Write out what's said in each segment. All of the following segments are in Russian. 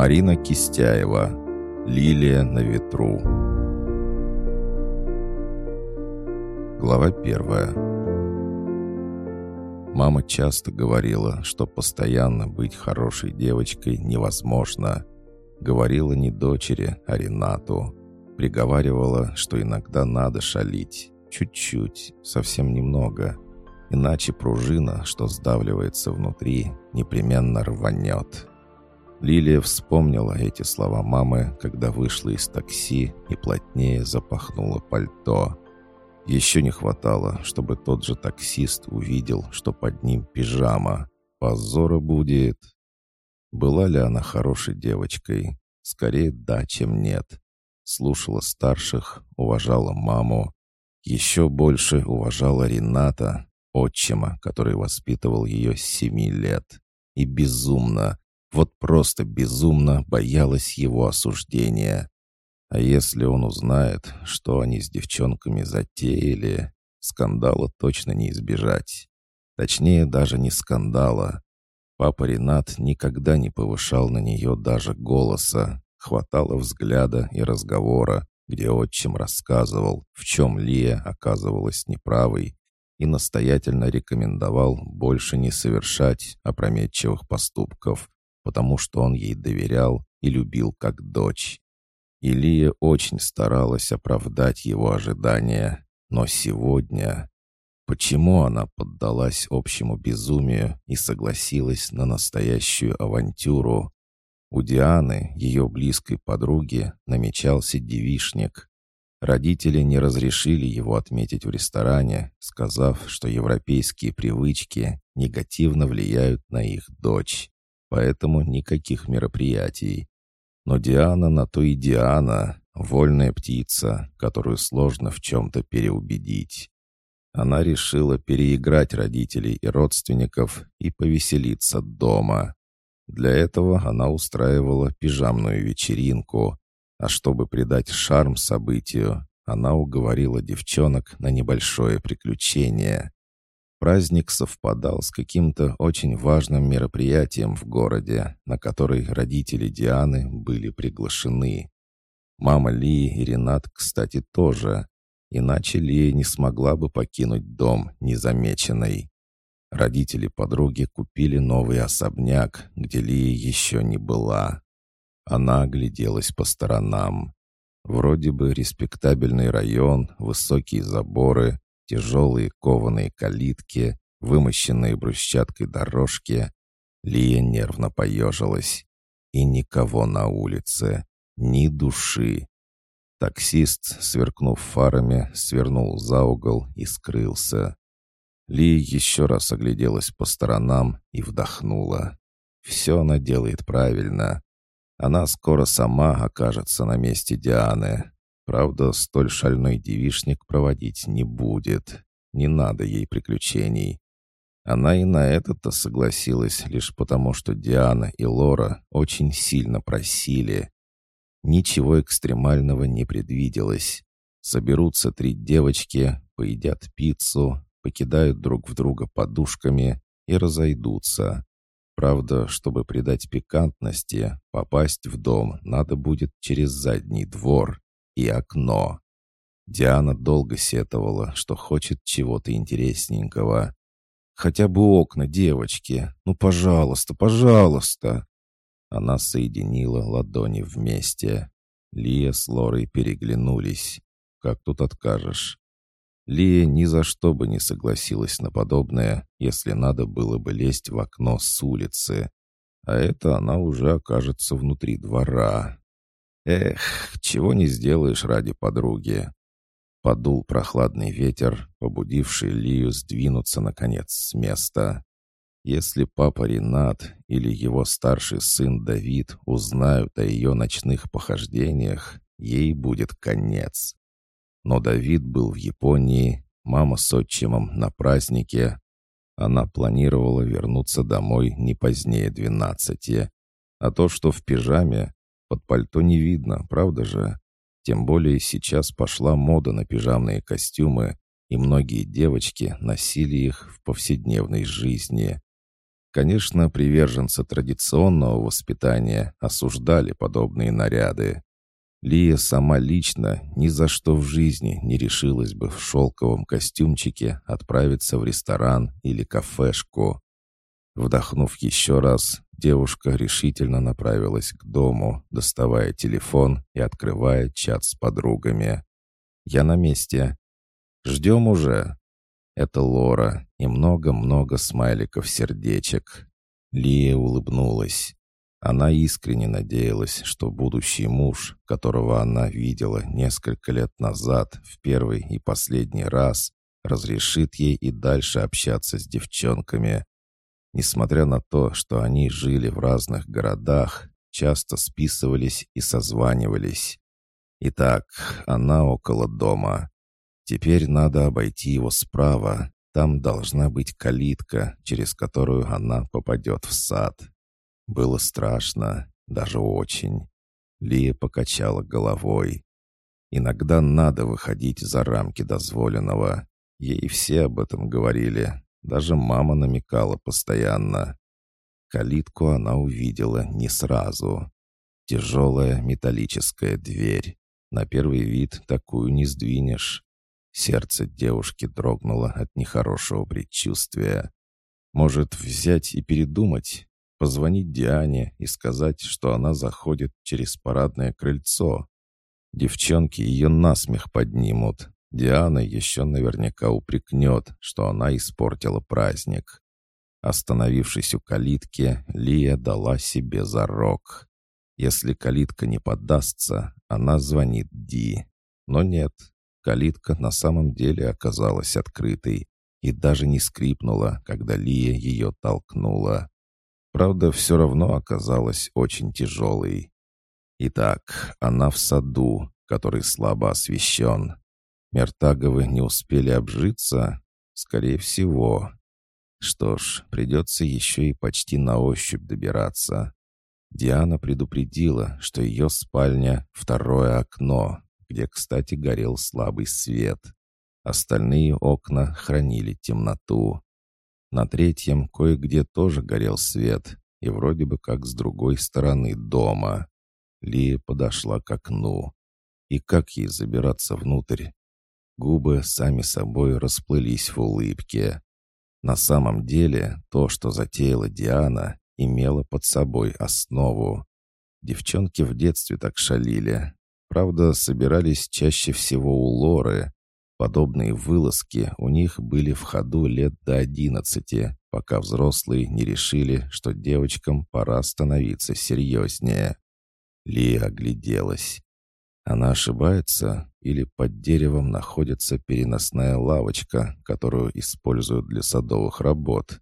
Марина Кистяева. Лилия на ветру. Глава первая. Мама часто говорила, что постоянно быть хорошей девочкой невозможно. Говорила не дочери, а Ренату. Приговаривала, что иногда надо шалить. Чуть-чуть, совсем немного. Иначе пружина, что сдавливается внутри, непременно рванет. Лилия вспомнила эти слова мамы, когда вышла из такси и плотнее запахнула пальто. Еще не хватало, чтобы тот же таксист увидел, что под ним пижама. Позора будет. Была ли она хорошей девочкой? Скорее да, чем нет. Слушала старших, уважала маму. Еще больше уважала Рената, отчима, который воспитывал ее с семи лет. И безумно, вот просто безумно боялась его осуждения. А если он узнает, что они с девчонками затеяли, скандала точно не избежать. Точнее, даже не скандала. Папа Ренат никогда не повышал на нее даже голоса. Хватало взгляда и разговора, где отчим рассказывал, в чем Лия оказывалась неправой, и настоятельно рекомендовал больше не совершать опрометчивых поступков, потому что он ей доверял и любил как дочь. Илия очень старалась оправдать его ожидания, но сегодня... Почему она поддалась общему безумию и согласилась на настоящую авантюру? У Дианы, ее близкой подруги, намечался девишник. Родители не разрешили его отметить в ресторане, сказав, что европейские привычки негативно влияют на их дочь поэтому никаких мероприятий. Но Диана на то и Диана, вольная птица, которую сложно в чем-то переубедить. Она решила переиграть родителей и родственников и повеселиться дома. Для этого она устраивала пижамную вечеринку, а чтобы придать шарм событию, она уговорила девчонок на небольшое приключение. Праздник совпадал с каким-то очень важным мероприятием в городе, на который родители Дианы были приглашены. Мама Ли и Ренат, кстати, тоже. Иначе Лия не смогла бы покинуть дом незамеченной. Родители подруги купили новый особняк, где Лия еще не была. Она огляделась по сторонам. Вроде бы респектабельный район, высокие заборы, тяжелые кованые калитки, вымощенные брусчаткой дорожки. Лия нервно поежилась. И никого на улице, ни души. Таксист, сверкнув фарами, свернул за угол и скрылся. Ли еще раз огляделась по сторонам и вдохнула. Все она делает правильно. Она скоро сама окажется на месте Дианы, Правда, столь шальной девишник проводить не будет. Не надо ей приключений. Она и на это-то согласилась лишь потому, что Диана и Лора очень сильно просили. Ничего экстремального не предвиделось. Соберутся три девочки, поедят пиццу, покидают друг в друга подушками и разойдутся. Правда, чтобы придать пикантности, попасть в дом надо будет через задний двор и окно. Диана долго сетовала, что хочет чего-то интересненького. «Хотя бы окна, девочки! Ну, пожалуйста, пожалуйста!» Она соединила ладони вместе. Лия с Лорой переглянулись. «Как тут откажешь?» Лия ни за что бы не согласилась на подобное, если надо было бы лезть в окно с улицы. А это она уже окажется внутри двора. Эх, чего не сделаешь ради подруги. Подул прохладный ветер, побудивший Лию сдвинуться, наконец, с места. Если папа Ренат или его старший сын Давид узнают о ее ночных похождениях, ей будет конец. Но Давид был в Японии, мама с отчимом на празднике. Она планировала вернуться домой не позднее двенадцати. А то, что в пижаме, под пальто не видно, правда же? Тем более сейчас пошла мода на пижамные костюмы, и многие девочки носили их в повседневной жизни. Конечно, приверженцы традиционного воспитания осуждали подобные наряды. Лия сама лично ни за что в жизни не решилась бы в шелковом костюмчике отправиться в ресторан или кафешку. Вдохнув еще раз, девушка решительно направилась к дому, доставая телефон и открывая чат с подругами. «Я на месте. Ждем уже». Это Лора и много-много смайликов-сердечек. Лия улыбнулась. Она искренне надеялась, что будущий муж, которого она видела несколько лет назад в первый и последний раз, разрешит ей и дальше общаться с девчонками. Несмотря на то, что они жили в разных городах, часто списывались и созванивались. Итак, она около дома. Теперь надо обойти его справа. Там должна быть калитка, через которую она попадет в сад. Было страшно, даже очень. Лия покачала головой. Иногда надо выходить за рамки дозволенного. Ей все об этом говорили. Даже мама намекала постоянно. Калитку она увидела не сразу. Тяжелая металлическая дверь. На первый вид такую не сдвинешь. Сердце девушки дрогнуло от нехорошего предчувствия. Может, взять и передумать? Позвонить Диане и сказать, что она заходит через парадное крыльцо. Девчонки ее насмех поднимут. Диана еще наверняка упрекнет, что она испортила праздник. Остановившись у калитки, Лия дала себе зарок. Если калитка не поддастся, она звонит Ди. Но нет, Калитка на самом деле оказалась открытой и даже не скрипнула, когда Лия ее толкнула. Правда, все равно оказалась очень тяжелой. Итак, она в саду, который слабо освещен. Мертаговы не успели обжиться? Скорее всего. Что ж, придется еще и почти на ощупь добираться. Диана предупредила, что ее спальня — второе окно, где, кстати, горел слабый свет. Остальные окна хранили темноту. На третьем кое-где тоже горел свет, и вроде бы как с другой стороны дома. Лия подошла к окну. И как ей забираться внутрь? Губы сами собой расплылись в улыбке. На самом деле, то, что затеяла Диана, имело под собой основу. Девчонки в детстве так шалили, Правда, собирались чаще всего у Лоры. Подобные вылазки у них были в ходу лет до одиннадцати, пока взрослые не решили, что девочкам пора становиться серьезнее. Лия огляделась. Она ошибается или под деревом находится переносная лавочка, которую используют для садовых работ.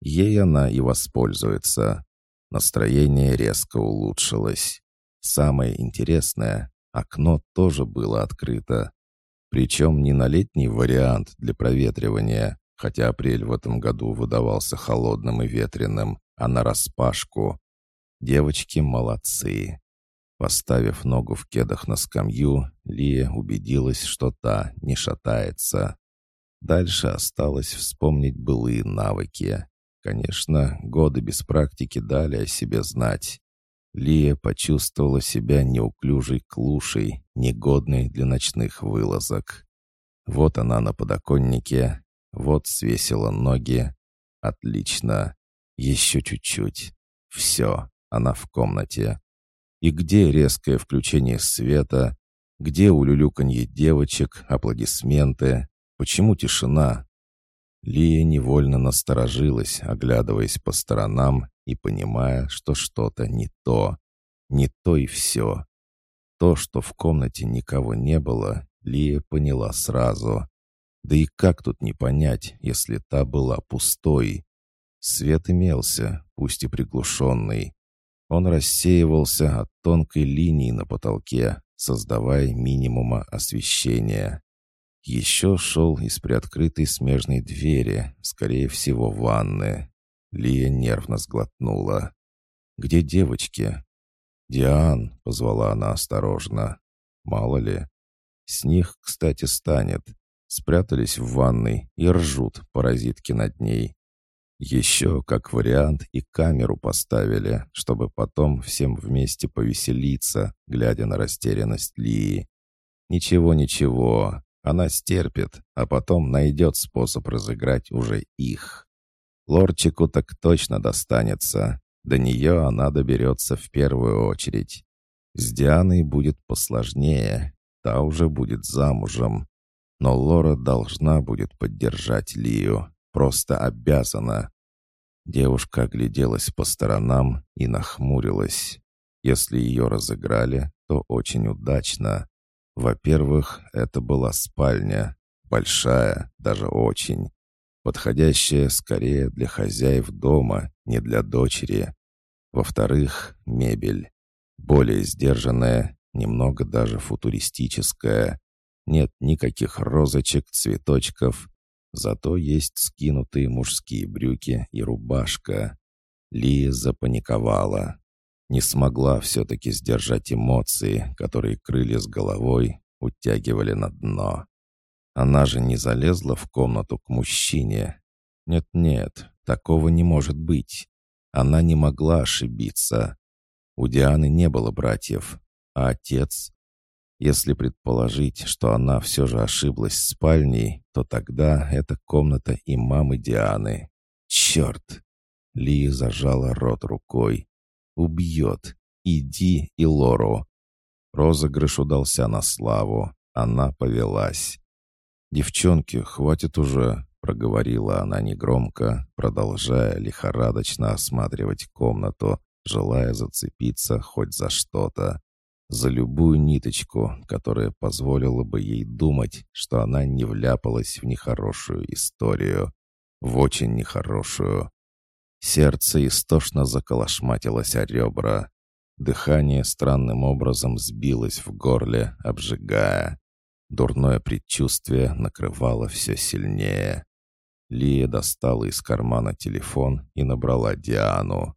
Ей она и воспользуется. Настроение резко улучшилось. Самое интересное, Окно тоже было открыто. Причем не на летний вариант для проветривания, хотя апрель в этом году выдавался холодным и ветреным, а на распашку. Девочки молодцы. Поставив ногу в кедах на скамью, Лия убедилась, что та не шатается. Дальше осталось вспомнить былые навыки. Конечно, годы без практики дали о себе знать. Лия почувствовала себя неуклюжей клушей, негодной для ночных вылазок. Вот она на подоконнике, вот свесила ноги. Отлично. Еще чуть-чуть. Все, она в комнате. И где резкое включение света? Где улюлюканье девочек, аплодисменты? Почему тишина? Лия невольно насторожилась, оглядываясь по сторонам и понимая, что что-то не то. Не то и все. То, что в комнате никого не было, Лия поняла сразу. Да и как тут не понять, если та была пустой? Свет имелся, пусть и приглушенный. Он рассеивался от тонкой линии на потолке, создавая минимума освещения. Еще шел из приоткрытой смежной двери, скорее всего, ванны. Лия нервно сглотнула. «Где девочки?» «Диан», — позвала она осторожно. «Мало ли. С них, кстати, станет. Спрятались в ванной и ржут паразитки над ней. Еще, как вариант, и камеру поставили, чтобы потом всем вместе повеселиться, глядя на растерянность Лии. Ничего-ничего, она стерпит, а потом найдет способ разыграть уже их. Лорчику так точно достанется. До нее она доберется в первую очередь. С Дианой будет посложнее, та уже будет замужем. Но Лора должна будет поддержать Лию, просто обязана. Девушка огляделась по сторонам и нахмурилась. Если ее разыграли, то очень удачно. Во-первых, это была спальня. Большая, даже очень. Подходящая скорее для хозяев дома, не для дочери. Во-вторых, мебель. Более сдержанная, немного даже футуристическая. Нет никаких розочек, цветочков, Зато есть скинутые мужские брюки и рубашка. Лия запаниковала. Не смогла все-таки сдержать эмоции, которые крыли с головой, утягивали на дно. Она же не залезла в комнату к мужчине. Нет-нет, такого не может быть. Она не могла ошибиться. У Дианы не было братьев, а отец если предположить, что она все же ошиблась с спальней, то тогда это комната и мамы Дианы. Черт! Ли зажала рот рукой. Убьет. Иди и Лору. Розыгрыш удался на славу. Она повелась. «Девчонки, хватит уже», — проговорила она негромко, продолжая лихорадочно осматривать комнату, желая зацепиться хоть за что-то за любую ниточку, которая позволила бы ей думать, что она не вляпалась в нехорошую историю, в очень нехорошую. Сердце истошно заколошматилось о ребра. Дыхание странным образом сбилось в горле, обжигая. Дурное предчувствие накрывало все сильнее. Лия достала из кармана телефон и набрала Диану.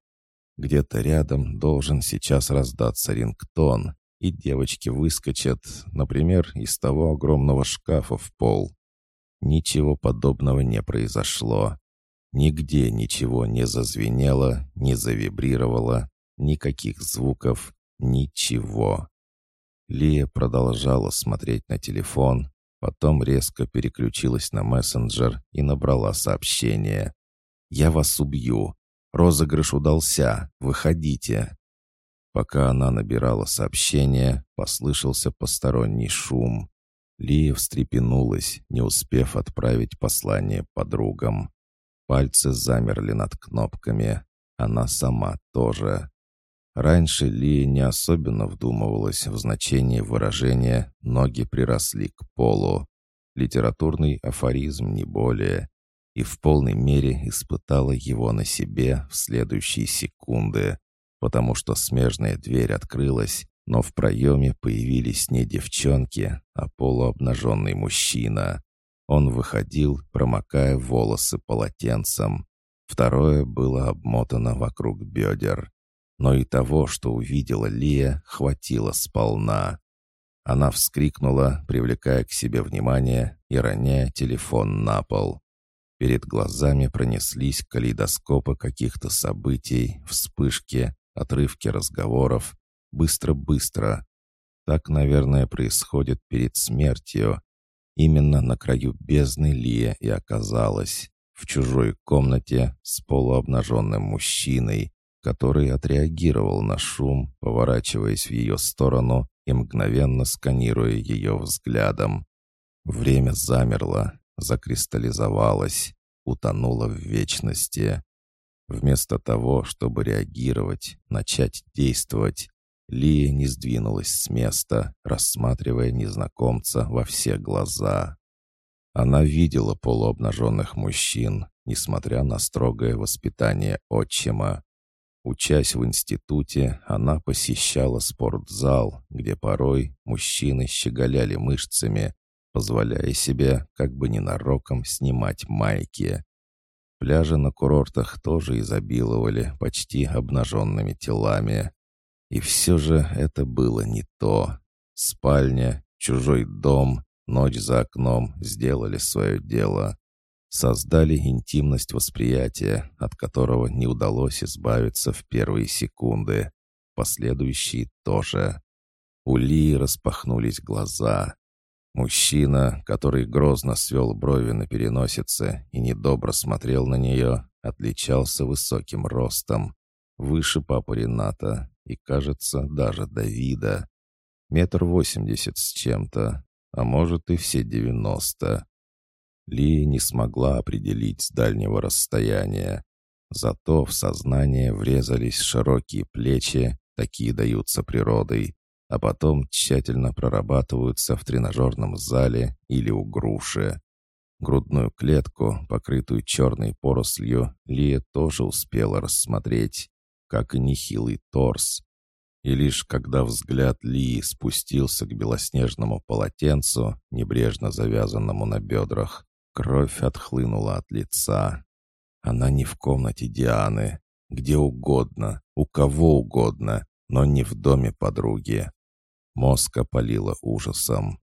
Где-то рядом должен сейчас раздаться рингтон, и девочки выскочат, например, из того огромного шкафа в пол. Ничего подобного не произошло. Нигде ничего не зазвенело, не завибрировало, никаких звуков, ничего. Лия продолжала смотреть на телефон, потом резко переключилась на мессенджер и набрала сообщение. «Я вас убью. Розыгрыш удался. Выходите». Пока она набирала сообщение, послышался посторонний шум. Лия встрепенулась, не успев отправить послание подругам. Пальцы замерли над кнопками. Она сама тоже. Раньше Лия не особенно вдумывалась в значение выражения «ноги приросли к полу». Литературный афоризм не более. И в полной мере испытала его на себе в следующие секунды потому что смежная дверь открылась, но в проеме появились не девчонки, а полуобнаженный мужчина. Он выходил, промокая волосы полотенцем. Второе было обмотано вокруг бедер. Но и того, что увидела Лия, хватило сполна. Она вскрикнула, привлекая к себе внимание и роняя телефон на пол. Перед глазами пронеслись калейдоскопы каких-то событий, вспышки, отрывки разговоров. Быстро-быстро. Так, наверное, происходит перед смертью. Именно на краю бездны Лия и оказалась. В чужой комнате с полуобнаженным мужчиной, который отреагировал на шум, поворачиваясь в ее сторону и мгновенно сканируя ее взглядом. Время замерло, закристаллизовалось, утонуло в вечности. Вместо того, чтобы реагировать, начать действовать, Лия не сдвинулась с места, рассматривая незнакомца во все глаза. Она видела полуобнаженных мужчин, несмотря на строгое воспитание отчима. Учась в институте, она посещала спортзал, где порой мужчины щеголяли мышцами, позволяя себе как бы ненароком снимать майки. Пляжи на курортах тоже изобиловали почти обнаженными телами. И все же это было не то. Спальня, чужой дом, ночь за окном сделали свое дело. Создали интимность восприятия, от которого не удалось избавиться в первые секунды. Последующие тоже. У Ли распахнулись глаза. Мужчина, который грозно свел брови на переносице и недобро смотрел на нее, отличался высоким ростом, выше папы Рената и, кажется, даже Давида. Метр восемьдесят с чем-то, а может и все девяносто. Ли не смогла определить с дальнего расстояния. Зато в сознание врезались широкие плечи, такие даются природой, а потом тщательно прорабатываются в тренажерном зале или у груши. Грудную клетку, покрытую черной порослью, Лия тоже успела рассмотреть, как и нехилый торс. И лишь когда взгляд Лии спустился к белоснежному полотенцу, небрежно завязанному на бедрах, кровь отхлынула от лица. Она не в комнате Дианы, где угодно, у кого угодно, но не в доме подруги. Мозг опалило ужасом.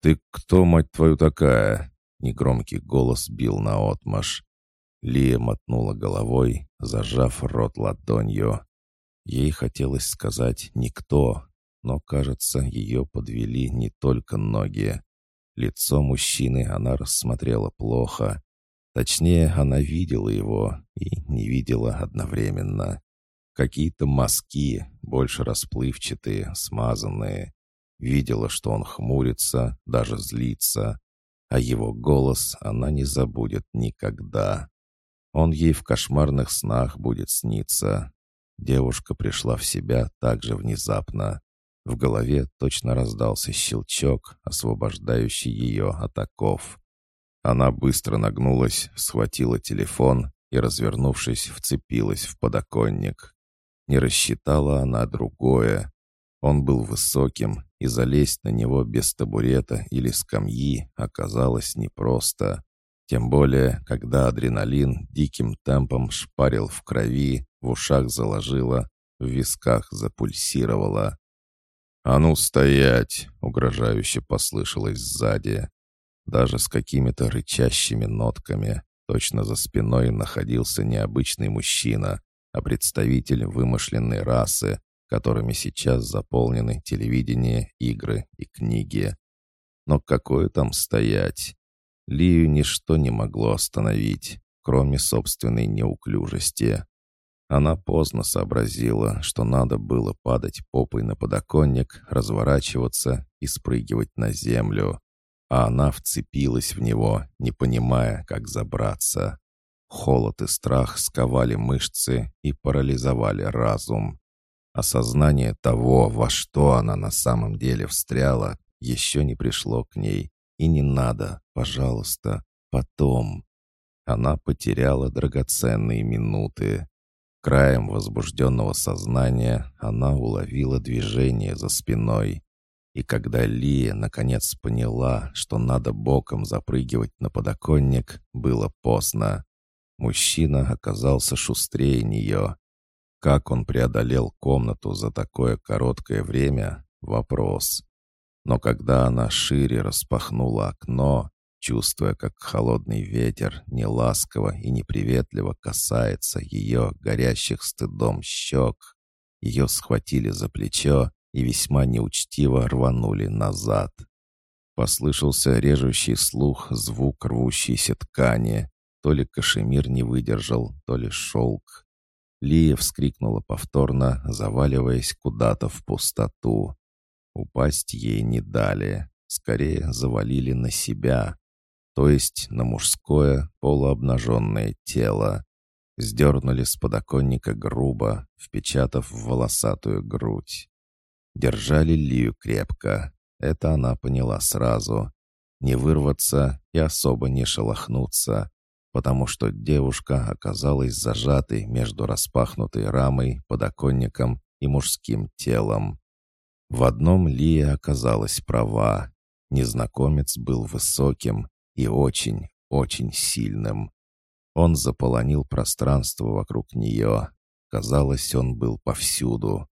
«Ты кто, мать твою, такая?» Негромкий голос бил наотмашь. Лия мотнула головой, зажав рот ладонью. Ей хотелось сказать «никто», но, кажется, ее подвели не только ноги. Лицо мужчины она рассмотрела плохо. Точнее, она видела его и не видела одновременно. Какие-то мазки, больше расплывчатые, смазанные. Видела, что он хмурится, даже злится. А его голос она не забудет никогда. Он ей в кошмарных снах будет сниться. Девушка пришла в себя так же внезапно. В голове точно раздался щелчок, освобождающий ее от оков. Она быстро нагнулась, схватила телефон и, развернувшись, вцепилась в подоконник. Не рассчитала она другое. Он был высоким, и залезть на него без табурета или скамьи оказалось непросто. Тем более, когда адреналин диким темпом шпарил в крови, в ушах заложило, в висках запульсировало. «А ну, стоять!» — угрожающе послышалось сзади. Даже с какими-то рычащими нотками. Точно за спиной находился необычный мужчина, а представитель вымышленной расы, которыми сейчас заполнены телевидение, игры и книги. Но какое там стоять? Лию ничто не могло остановить, кроме собственной неуклюжести. Она поздно сообразила, что надо было падать попой на подоконник, разворачиваться и спрыгивать на землю. А она вцепилась в него, не понимая, как забраться. Холод и страх сковали мышцы и парализовали разум. Осознание того, во что она на самом деле встряла, еще не пришло к ней. И не надо, пожалуйста, потом. Она потеряла драгоценные минуты. Краем возбужденного сознания она уловила движение за спиной. И когда Лия наконец поняла, что надо боком запрыгивать на подоконник, было поздно. Мужчина оказался шустрее нее. Как он преодолел комнату за такое короткое время — вопрос. Но когда она шире распахнула окно, чувствуя, как холодный ветер неласково и неприветливо касается ее горящих стыдом щек, ее схватили за плечо и весьма неучтиво рванули назад. Послышался режущий слух звук рвущейся ткани, то ли кашемир не выдержал, то ли шелк. Лия вскрикнула повторно, заваливаясь куда-то в пустоту. Упасть ей не дали, скорее завалили на себя, то есть на мужское полуобнаженное тело. Сдернули с подоконника грубо, впечатав в волосатую грудь. Держали Лию крепко, это она поняла сразу. Не вырваться и особо не шелохнуться потому что девушка оказалась зажатой между распахнутой рамой, подоконником и мужским телом. В одном Лия оказалась права. Незнакомец был высоким и очень, очень сильным. Он заполонил пространство вокруг нее. Казалось, он был повсюду.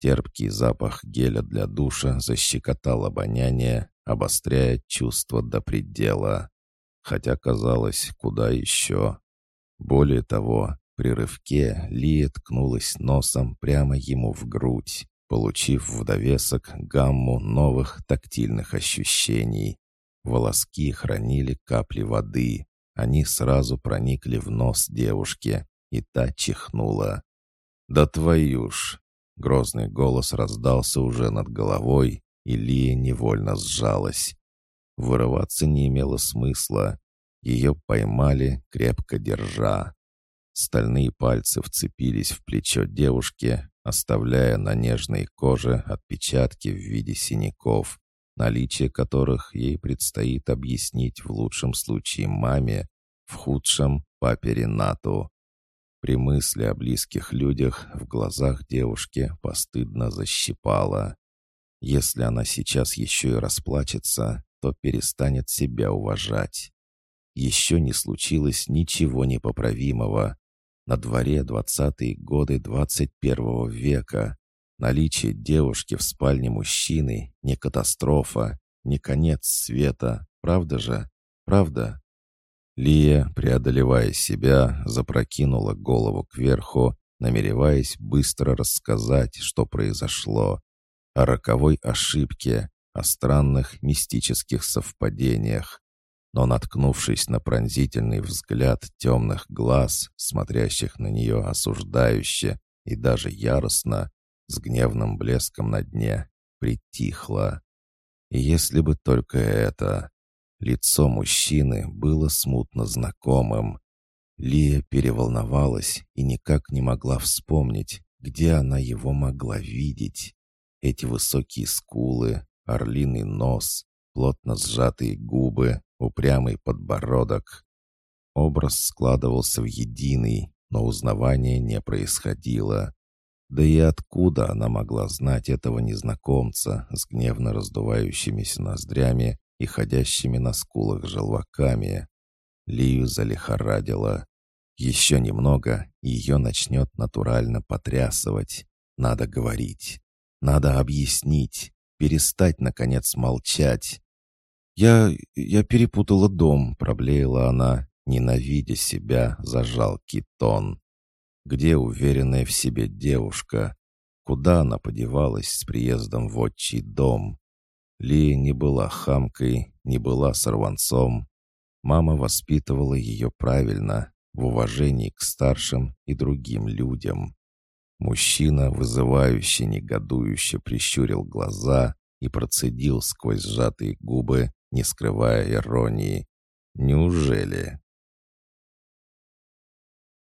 Терпкий запах геля для душа защекотал обоняние, обостряя чувство до предела. Хотя казалось, куда еще. Более того, при рывке Лия ткнулась носом прямо ему в грудь, получив в довесок гамму новых тактильных ощущений. Волоски хранили капли воды. Они сразу проникли в нос девушки, и та чихнула. «Да твою ж!» Грозный голос раздался уже над головой, и Лия невольно сжалась. Вырываться не имело смысла. Ее поймали, крепко держа. Стальные пальцы вцепились в плечо девушки, оставляя на нежной коже отпечатки в виде синяков, наличие которых ей предстоит объяснить в лучшем случае маме, в худшем — папе Ренату. При мысли о близких людях в глазах девушки постыдно защипала. Если она сейчас еще и расплачется, то перестанет себя уважать. Еще не случилось ничего непоправимого. На дворе двадцатые годы двадцать первого века. Наличие девушки в спальне мужчины — не катастрофа, не конец света. Правда же? Правда? Лия, преодолевая себя, запрокинула голову кверху, намереваясь быстро рассказать, что произошло. О роковой ошибке, о странных мистических совпадениях. Но, наткнувшись на пронзительный взгляд темных глаз, смотрящих на нее осуждающе и даже яростно, с гневным блеском на дне, притихла. И если бы только это... Лицо мужчины было смутно знакомым. Лия переволновалась и никак не могла вспомнить, где она его могла видеть. Эти высокие скулы, орлиный нос, плотно сжатые губы, упрямый подбородок. Образ складывался в единый, но узнавания не происходило. Да и откуда она могла знать этого незнакомца с гневно раздувающимися ноздрями и ходящими на скулах желваками? Лию залихорадила. Еще немного, и ее начнет натурально потрясывать. Надо говорить. Надо объяснить перестать, наконец, молчать. «Я... я перепутала дом», — проблеяла она, ненавидя себя за жалкий тон. Где уверенная в себе девушка? Куда она подевалась с приездом в отчий дом? Лия не была хамкой, не была сорванцом. Мама воспитывала ее правильно, в уважении к старшим и другим людям. Мужчина, вызывающе негодующе прищурил глаза и процедил сквозь сжатые губы, не скрывая иронии. «Неужели?»